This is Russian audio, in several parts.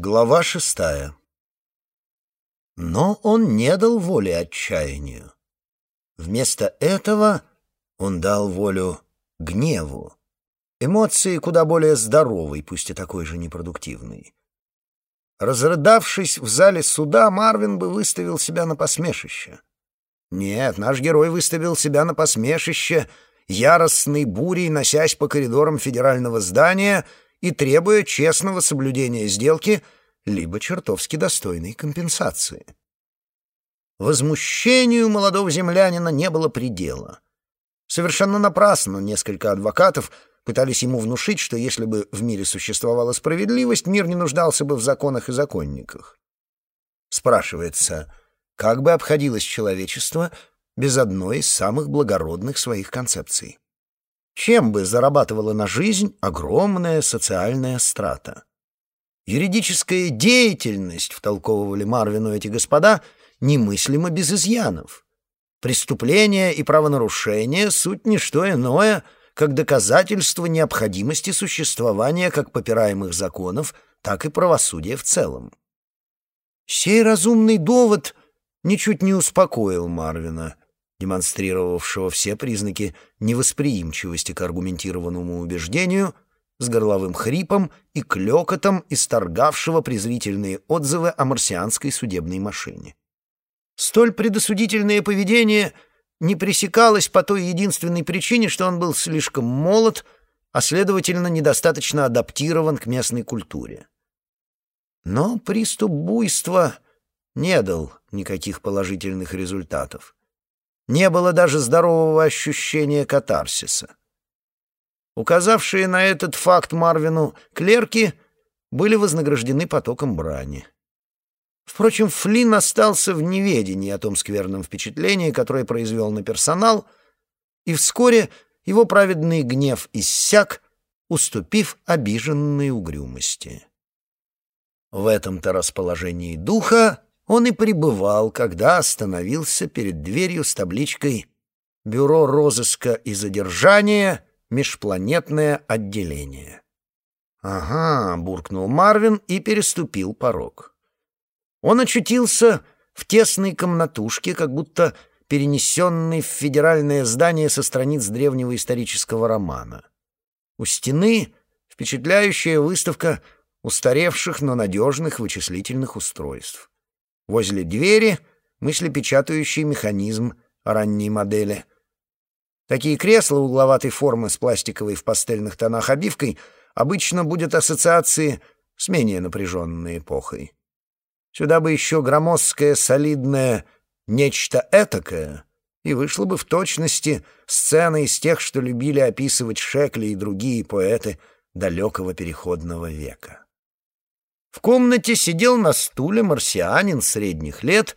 Глава шестая. Но он не дал воли отчаянию. Вместо этого он дал волю гневу. Эмоции куда более здоровой, пусть и такой же непродуктивной. Разрыдавшись в зале суда, Марвин бы выставил себя на посмешище. Нет, наш герой выставил себя на посмешище, яростной бурей носясь по коридорам федерального здания — и требуя честного соблюдения сделки, либо чертовски достойной компенсации. Возмущению молодого землянина не было предела. Совершенно напрасно несколько адвокатов пытались ему внушить, что если бы в мире существовала справедливость, мир не нуждался бы в законах и законниках. Спрашивается, как бы обходилось человечество без одной из самых благородных своих концепций? Чем бы зарабатывала на жизнь огромная социальная страта. Юридическая деятельность, втолковывали Марвину эти господа, немыслимо без изъянов. Преступление и правонарушение — суть не что иное, как доказательство необходимости существования как попираемых законов, так и правосудия в целом. Сей разумный довод ничуть не успокоил Марвина — демонстрировавшего все признаки невосприимчивости к аргументированному убеждению, с горловым хрипом и клёкотом, исторгавшего презрительные отзывы о марсианской судебной машине. Столь предосудительное поведение не пресекалось по той единственной причине, что он был слишком молод, а, следовательно, недостаточно адаптирован к местной культуре. Но приступ буйства не дал никаких положительных результатов. Не было даже здорового ощущения катарсиса. Указавшие на этот факт Марвину клерки были вознаграждены потоком брани. Впрочем, Флинн остался в неведении о том скверном впечатлении, которое произвел на персонал, и вскоре его праведный гнев иссяк, уступив обиженной угрюмости. В этом-то расположении духа он и пребывал, когда остановился перед дверью с табличкой «Бюро розыска и задержания. Межпланетное отделение». «Ага», — буркнул Марвин и переступил порог. Он очутился в тесной комнатушке, как будто перенесенный в федеральное здание со страниц древнего исторического романа. У стены впечатляющая выставка устаревших, но надежных вычислительных устройств. Возле двери мыслепечатающий механизм ранней модели. Такие кресла угловатой формы с пластиковой в пастельных тонах обивкой обычно будет ассоциации с менее напряженной эпохой. Сюда бы еще громоздкое, солидное «нечто этакое», и вышло бы в точности сцена из тех, что любили описывать Шекли и другие поэты далекого переходного века. В комнате сидел на стуле марсианин средних лет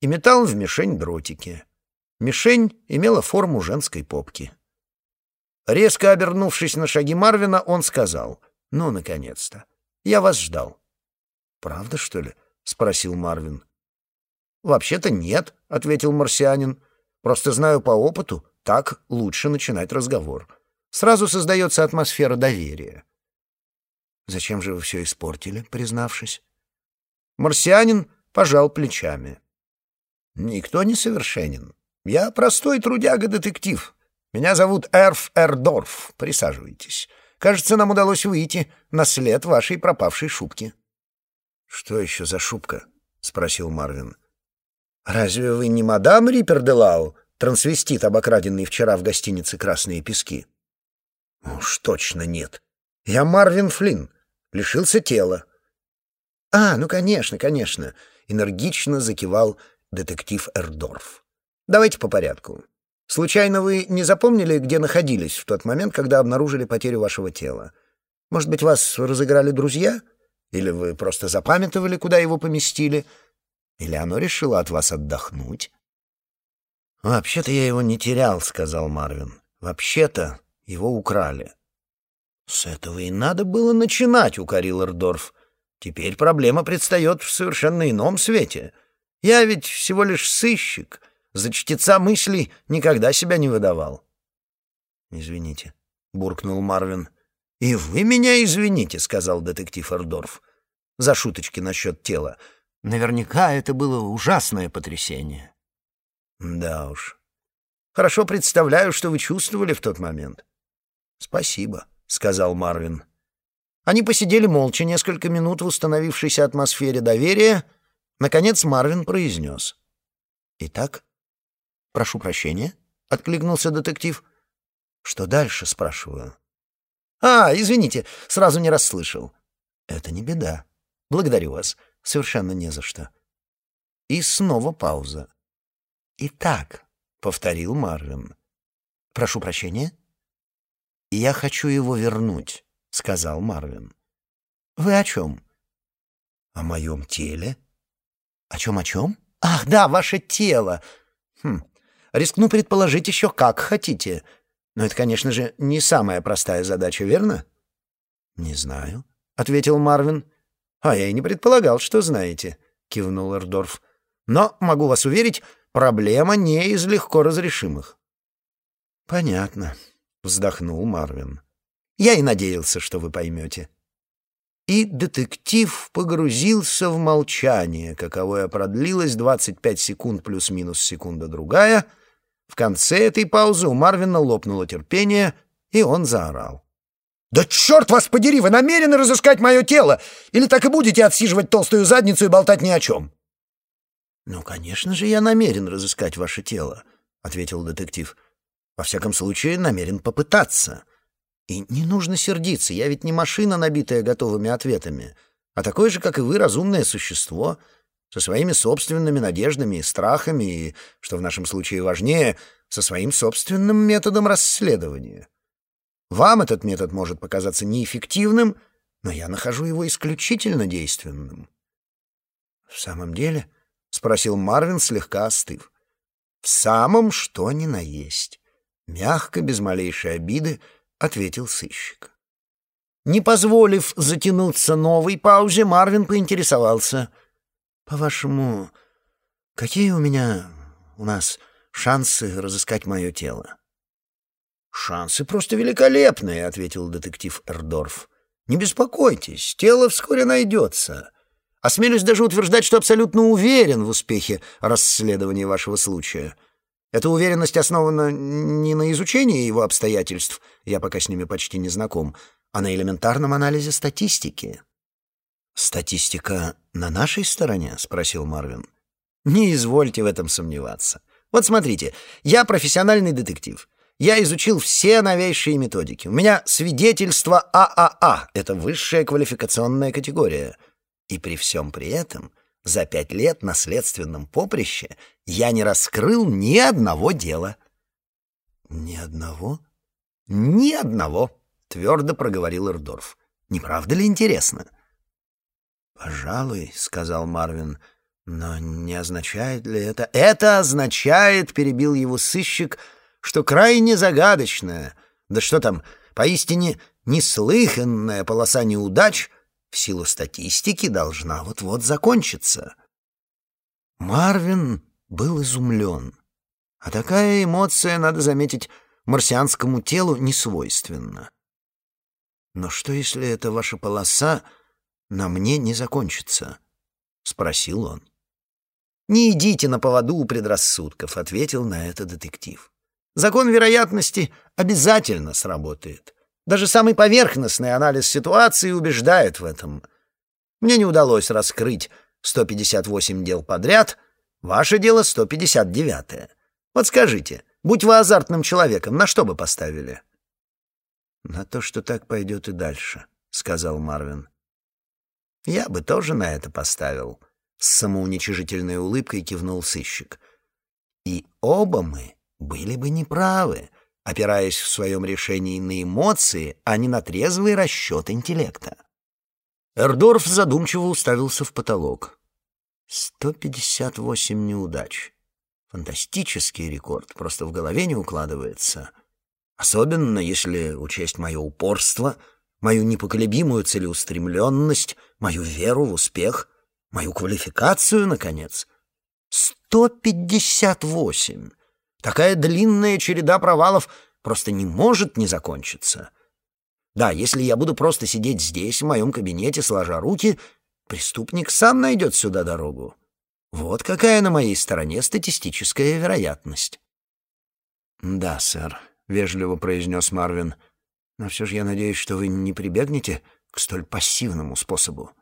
и метал в мишень дротики. Мишень имела форму женской попки. Резко обернувшись на шаги Марвина, он сказал, «Ну, наконец-то! Я вас ждал». «Правда, что ли?» — спросил Марвин. «Вообще-то нет», — ответил марсианин. «Просто знаю по опыту, так лучше начинать разговор. Сразу создается атмосфера доверия». Зачем же вы все испортили, признавшись? Марсианин пожал плечами. Никто не совершенен. Я простой трудяга-детектив. Меня зовут Эрф Эрдорф. Присаживайтесь. Кажется, нам удалось выйти на след вашей пропавшей шубки. Что еще за шубка? спросил Марвин. Разве вы не мадам Риперделау, трансвестит, обокраденный вчера в гостинице Красные пески? Уж точно нет. Я Марвин Флинн, лишился тела. «А, ну, конечно, конечно», — энергично закивал детектив Эрдорф. «Давайте по порядку. Случайно вы не запомнили, где находились в тот момент, когда обнаружили потерю вашего тела? Может быть, вас разыграли друзья? Или вы просто запамятовали, куда его поместили? Или оно решило от вас отдохнуть?» «Вообще-то я его не терял», — сказал Марвин. «Вообще-то его украли». «С этого и надо было начинать», — укорил Эрдорф. «Теперь проблема предстает в совершенно ином свете. Я ведь всего лишь сыщик, за чтеца мыслей никогда себя не выдавал». «Извините», — буркнул Марвин. «И вы меня извините», — сказал детектив Эрдорф. за шуточки насчет тела. Наверняка это было ужасное потрясение. Да уж. Хорошо представляю, что вы чувствовали в тот момент. Спасибо, сказал Марвин. Они посидели молча несколько минут в установившейся атмосфере доверия. Наконец Марвин произнес. «Итак, прошу прощения», — откликнулся детектив. «Что дальше?» — спрашиваю. «А, извините, сразу не расслышал». «Это не беда. Благодарю вас. Совершенно не за что». И снова пауза. «Итак», — повторил Марвин. «Прошу прощения?» «Я хочу его вернуть», — сказал Марвин. «Вы о чем?» «О моем теле». «О чем, о чем?» «Ах, да, ваше тело!» «Хм, рискну предположить еще как хотите. Но это, конечно же, не самая простая задача, верно?» «Не знаю», — ответил Марвин. «А я и не предполагал, что знаете», — кивнул Эрдорф. «Но, могу вас уверить, проблема не из легко разрешимых». «Понятно», — вздохнул Марвин. «Я и надеялся, что вы поймете». И детектив погрузился в молчание, каковое продлилось 25 секунд плюс-минус секунда другая — в конце этой паузы у Марвина лопнуло терпение, и он заорал. «Да черт вас подери, вы намерены разыскать мое тело? Или так и будете отсиживать толстую задницу и болтать ни о чем?» «Ну, конечно же, я намерен разыскать ваше тело», — ответил детектив. «Во всяком случае, намерен попытаться. И не нужно сердиться, я ведь не машина, набитая готовыми ответами, а такое же, как и вы, разумное существо, со своими собственными надеждами и страхами, и, что в нашем случае важнее, со своим собственным методом расследования. Вам этот метод может показаться неэффективным, но я нахожу его исключительно действенным. — В самом деле? — спросил Марвин, слегка остыв. — В самом что ни на есть. Мягко, без малейшей обиды, ответил сыщик. Не позволив затянуться новой паузе, Марвин поинтересовался — по-вашему, какие у меня, у нас шансы разыскать мое тело? «Шансы просто великолепные», — ответил детектив Эрдорф. «Не беспокойтесь, тело вскоре найдется. Осмелюсь даже утверждать, что абсолютно уверен в успехе расследования вашего случая. Эта уверенность основана не на изучении его обстоятельств, я пока с ними почти не знаком, а на элементарном анализе статистики». «Статистика на нашей стороне?» — спросил Марвин. «Не извольте в этом сомневаться. Вот смотрите, я профессиональный детектив. Я изучил все новейшие методики. У меня свидетельство ААА а — это высшая квалификационная категория. И при всем при этом за пять лет на следственном поприще я не раскрыл ни одного дела». «Ни одного?» «Ни одного», — твердо проговорил Эрдорф. «Не правда ли интересно?» «Пожалуй», — сказал Марвин, — «но не означает ли это...» «Это означает», — перебил его сыщик, — «что крайне загадочная, да что там, поистине неслыханная полоса неудач в силу статистики должна вот-вот закончиться». Марвин был изумлен. А такая эмоция, надо заметить, марсианскому телу не свойственна. Но что, если эта ваша полоса на мне не закончится?» — спросил он. «Не идите на поводу у предрассудков», — ответил на это детектив. «Закон вероятности обязательно сработает. Даже самый поверхностный анализ ситуации убеждает в этом. Мне не удалось раскрыть 158 дел подряд, ваше дело 159-е. Вот скажите, будь вы азартным человеком, на что бы поставили?» «На то, что так пойдет и дальше», — сказал Марвин. Я бы тоже на это поставил. С самоуничижительной улыбкой кивнул сыщик. И оба мы были бы неправы, опираясь в своем решении на эмоции, а не на трезвый расчет интеллекта. Эрдорф задумчиво уставился в потолок. Сто пятьдесят восемь неудач. Фантастический рекорд, просто в голове не укладывается. Особенно, если учесть мое упорство — мою непоколебимую целеустремленность, мою веру в успех, мою квалификацию, наконец. Сто пятьдесят восемь. Такая длинная череда провалов просто не может не закончиться. Да, если я буду просто сидеть здесь, в моем кабинете, сложа руки, преступник сам найдет сюда дорогу. Вот какая на моей стороне статистическая вероятность. «Да, сэр», — вежливо произнес Марвин, — «но все же я надеюсь, что вы не прибегнете к столь пассивному способу».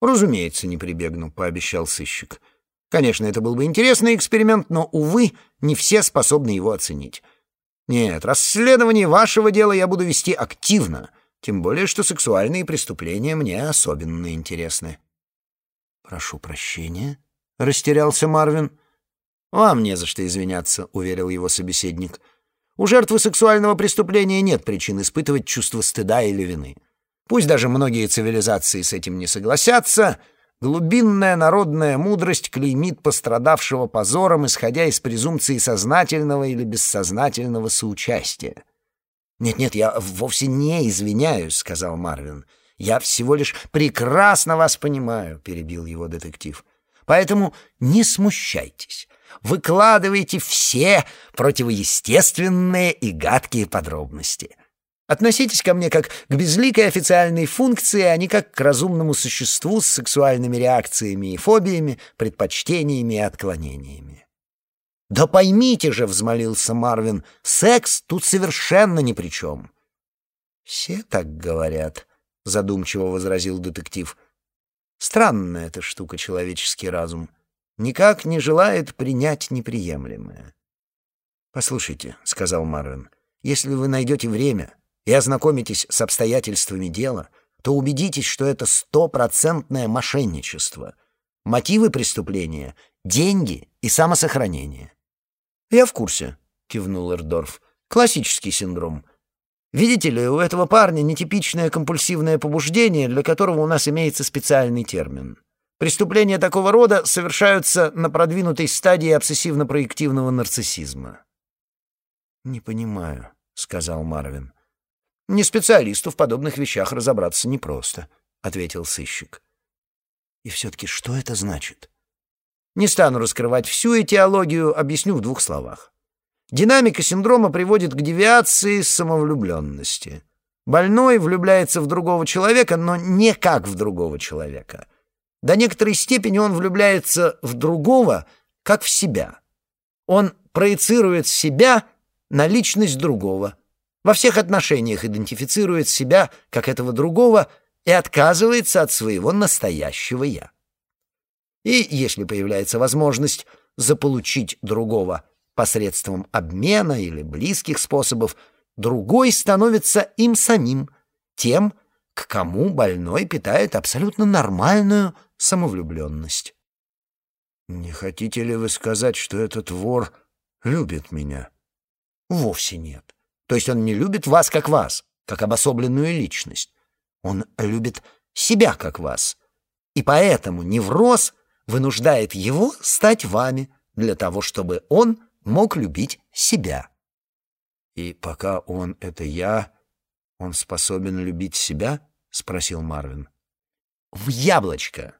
«Разумеется, не прибегну», — пообещал сыщик. «Конечно, это был бы интересный эксперимент, но, увы, не все способны его оценить. Нет, расследование вашего дела я буду вести активно, тем более, что сексуальные преступления мне особенно интересны». «Прошу прощения», — растерялся Марвин. «Вам не за что извиняться», — уверил его собеседник. «У жертвы сексуального преступления нет причин испытывать чувство стыда или вины. Пусть даже многие цивилизации с этим не согласятся, глубинная народная мудрость клеймит пострадавшего позором, исходя из презумпции сознательного или бессознательного соучастия. «Нет-нет, я вовсе не извиняюсь», — сказал Марвин. «Я всего лишь прекрасно вас понимаю», — перебил его детектив. «Поэтому не смущайтесь. Выкладывайте все противоестественные и гадкие подробности». Относитесь ко мне как к безликой официальной функции, а не как к разумному существу с сексуальными реакциями и фобиями, предпочтениями и отклонениями. «Да поймите же», — взмолился Марвин, — «секс тут совершенно ни при чем». «Все так говорят», — задумчиво возразил детектив. «Странная эта штука, человеческий разум. Никак не желает принять неприемлемое». «Послушайте», — сказал Марвин, — «если вы найдете время, и ознакомитесь с обстоятельствами дела, то убедитесь, что это стопроцентное мошенничество. Мотивы преступления — деньги и самосохранение. «Я в курсе», — кивнул Эрдорф. «Классический синдром. Видите ли, у этого парня нетипичное компульсивное побуждение, для которого у нас имеется специальный термин. Преступления такого рода совершаются на продвинутой стадии обсессивно-проективного нарциссизма». «Не понимаю», — сказал Марвин. Не специалисту в подобных вещах разобраться непросто, — ответил сыщик. И все-таки что это значит? Не стану раскрывать всю этиологию, объясню в двух словах. Динамика синдрома приводит к девиации самовлюбленности. Больной влюбляется в другого человека, но не как в другого человека. До некоторой степени он влюбляется в другого, как в себя. Он проецирует себя на личность другого — во всех отношениях идентифицирует себя как этого другого и отказывается от своего настоящего «я». И если появляется возможность заполучить другого посредством обмена или близких способов, другой становится им самим, тем, к кому больной питает абсолютно нормальную самовлюбленность. «Не хотите ли вы сказать, что этот вор любит меня?» «Вовсе нет. То есть он не любит вас как вас, как обособленную личность. Он любит себя как вас. И поэтому невроз вынуждает его стать вами для того, чтобы он мог любить себя. «И пока он — это я, он способен любить себя?» — спросил Марвин. «В яблочко.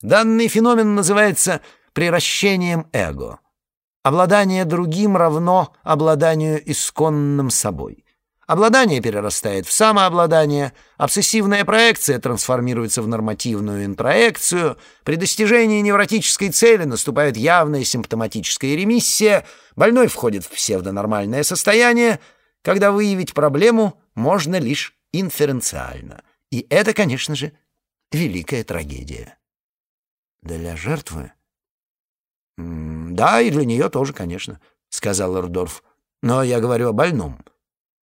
Данный феномен называется приращением эго». Обладание другим равно обладанию исконным собой. Обладание перерастает в самообладание, обсессивная проекция трансформируется в нормативную интроекцию, при достижении невротической цели наступает явная симптоматическая ремиссия, больной входит в псевдонормальное состояние, когда выявить проблему можно лишь инференциально. И это, конечно же, великая трагедия. Для жертвы «Да, и для нее тоже, конечно», — сказал Эрдорф. «Но я говорю о больном.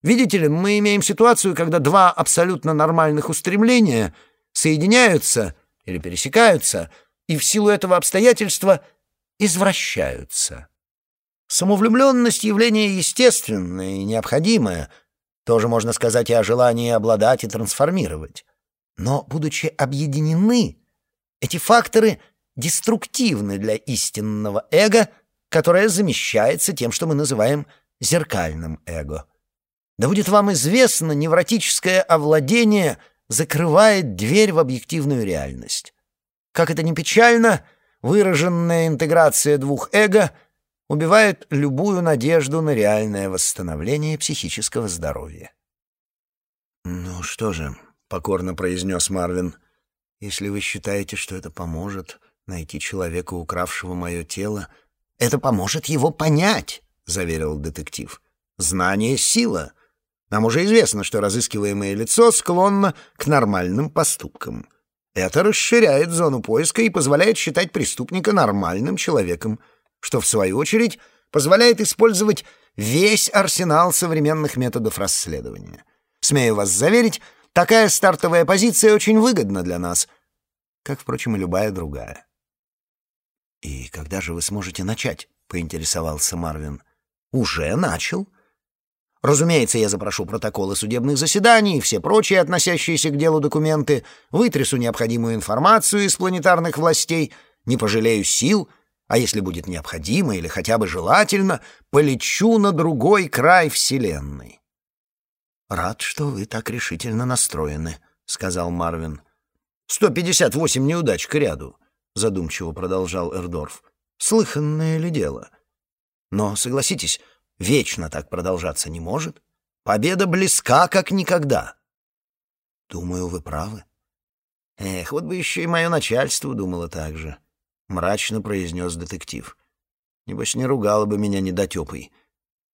Видите ли, мы имеем ситуацию, когда два абсолютно нормальных устремления соединяются или пересекаются, и в силу этого обстоятельства извращаются. Самовлюбленность — явление естественное и необходимое. Тоже можно сказать и о желании обладать и трансформировать. Но, будучи объединены, эти факторы — деструктивны для истинного эго, которое замещается тем, что мы называем зеркальным эго. Да будет вам известно, невротическое овладение закрывает дверь в объективную реальность. Как это ни печально, выраженная интеграция двух эго убивает любую надежду на реальное восстановление психического здоровья. «Ну что же», — покорно произнес Марвин, — Если вы считаете, что это поможет найти человека, укравшего мое тело, это поможет его понять, — заверил детектив. Знание — сила. Нам уже известно, что разыскиваемое лицо склонно к нормальным поступкам. Это расширяет зону поиска и позволяет считать преступника нормальным человеком, что, в свою очередь, позволяет использовать весь арсенал современных методов расследования. Смею вас заверить, такая стартовая позиция очень выгодна для нас, как, впрочем, и любая другая. «И когда же вы сможете начать?» — поинтересовался Марвин. «Уже начал. Разумеется, я запрошу протоколы судебных заседаний и все прочие относящиеся к делу документы, вытрясу необходимую информацию из планетарных властей, не пожалею сил, а если будет необходимо или хотя бы желательно, полечу на другой край Вселенной. «Рад, что вы так решительно настроены», — сказал Марвин. «Сто пятьдесят восемь неудач к ряду», — задумчиво продолжал Эрдорф. «Слыханное ли дело? Но, согласитесь, вечно так продолжаться не может. Победа близка, как никогда». «Думаю, вы правы». «Эх, вот бы еще и мое начальство думало так же», — мрачно произнес детектив. «Небось, не ругало бы меня недотепой.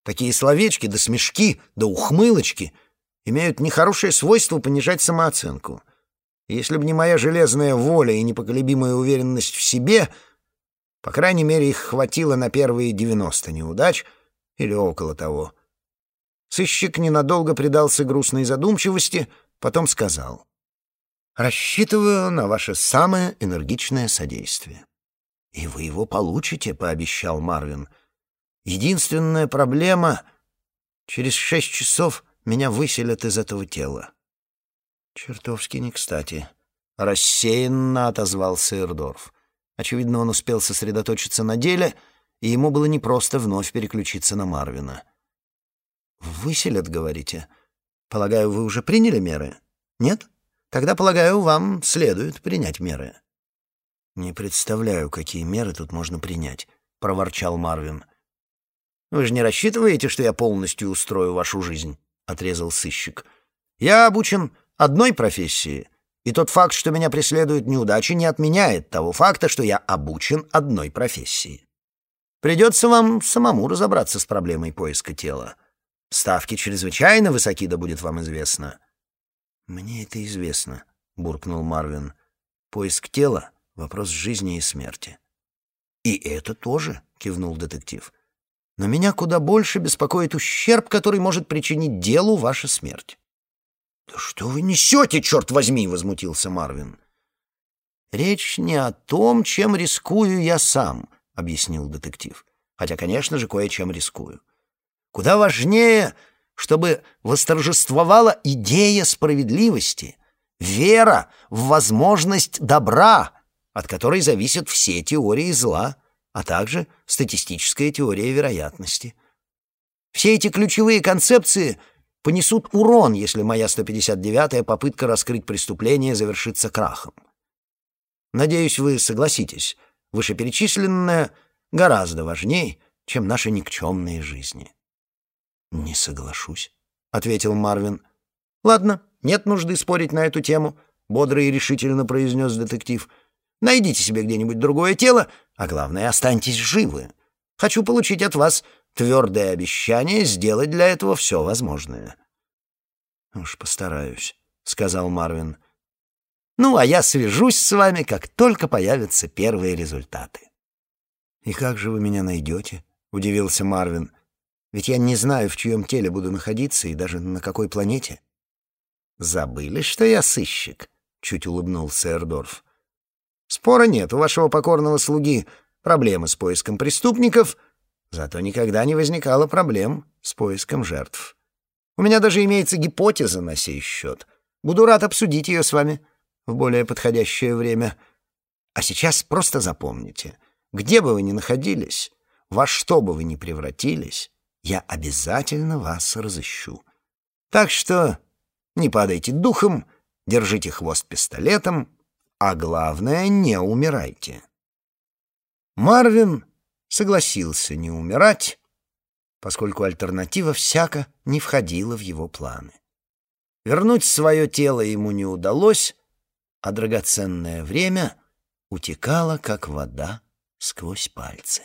Такие словечки, да смешки, да ухмылочки имеют нехорошее свойство понижать самооценку. Если бы не моя железная воля и непоколебимая уверенность в себе, по крайней мере, их хватило на первые девяносто неудач или около того. Сыщик ненадолго предался грустной задумчивости, потом сказал. «Рассчитываю на ваше самое энергичное содействие». «И вы его получите», — пообещал Марвин. «Единственная проблема — через шесть часов меня выселят из этого тела». «Чертовски не кстати», — рассеянно отозвался Эрдорф. Очевидно, он успел сосредоточиться на деле, и ему было непросто вновь переключиться на Марвина. «Выселят, говорите? Полагаю, вы уже приняли меры? Нет? Тогда, полагаю, вам следует принять меры». «Не представляю, какие меры тут можно принять», — проворчал Марвин. «Вы же не рассчитываете, что я полностью устрою вашу жизнь?» — отрезал сыщик. «Я обучен одной профессии, и тот факт, что меня преследуют неудачи, не отменяет того факта, что я обучен одной профессии. Придется вам самому разобраться с проблемой поиска тела. Ставки чрезвычайно высоки, да будет вам известно». «Мне это известно», — буркнул Марвин. «Поиск тела Вопрос жизни и смерти. «И это тоже», — кивнул детектив. «Но меня куда больше беспокоит ущерб, который может причинить делу ваша смерть». «Да что вы несете, черт возьми!» — возмутился Марвин. «Речь не о том, чем рискую я сам», — объяснил детектив. «Хотя, конечно же, кое-чем рискую. Куда важнее, чтобы восторжествовала идея справедливости, вера в возможность добра, от которой зависят все теории зла, а также статистическая теория вероятности. Все эти ключевые концепции понесут урон, если моя 159-я попытка раскрыть преступление завершится крахом. Надеюсь, вы согласитесь, вышеперечисленное гораздо важнее, чем наши никчемные жизни. «Не соглашусь», — ответил Марвин. «Ладно, нет нужды спорить на эту тему», — бодро и решительно произнес детектив. Найдите себе где-нибудь другое тело, а главное, останьтесь живы. Хочу получить от вас твердое обещание сделать для этого все возможное». «Уж постараюсь», — сказал Марвин. «Ну, а я свяжусь с вами, как только появятся первые результаты». «И как же вы меня найдете?» — удивился Марвин. «Ведь я не знаю, в чьем теле буду находиться и даже на какой планете». «Забыли, что я сыщик?» — чуть улыбнулся Эрдорф. Спора нет, у вашего покорного слуги проблемы с поиском преступников, зато никогда не возникало проблем с поиском жертв. У меня даже имеется гипотеза на сей счет. Буду рад обсудить ее с вами в более подходящее время. А сейчас просто запомните, где бы вы ни находились, во что бы вы ни превратились, я обязательно вас разыщу. Так что не падайте духом, держите хвост пистолетом а главное, не умирайте. Марвин согласился не умирать, поскольку альтернатива всяко не входила в его планы. Вернуть свое тело ему не удалось, а драгоценное время утекало, как вода, сквозь пальцы.